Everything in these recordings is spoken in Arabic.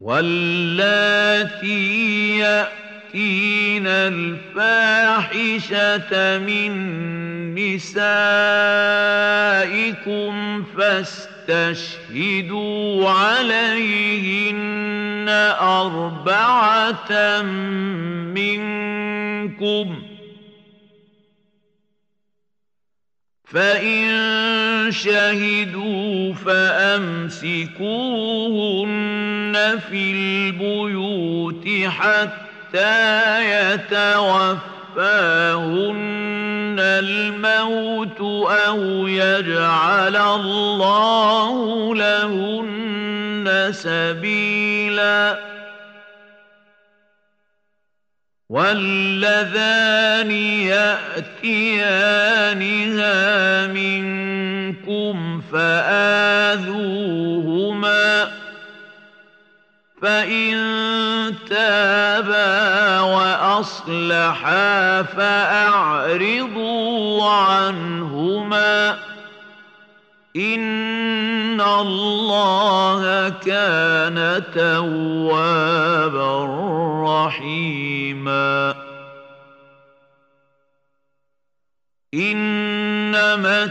واللاتي يأتين الفاحشة من نسائكم فاستشهدوا عليهن أربعة منكم ۖ فإن شهدوا فأمسكوهن في البيوت حتى يتوفاهن الموت أو يجعل الله لهن سبيلاً. واللذان يأتيانها منكم فآذوهما فإن تابا وأصلحا فأعرضوا عنهما إن الله كان توابا رحيما إنما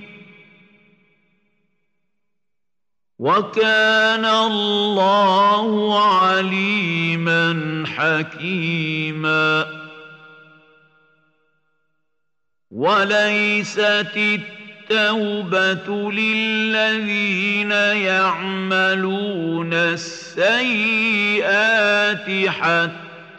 وكان الله عليما حكيما. وليست التوبة للذين يعملون السيئات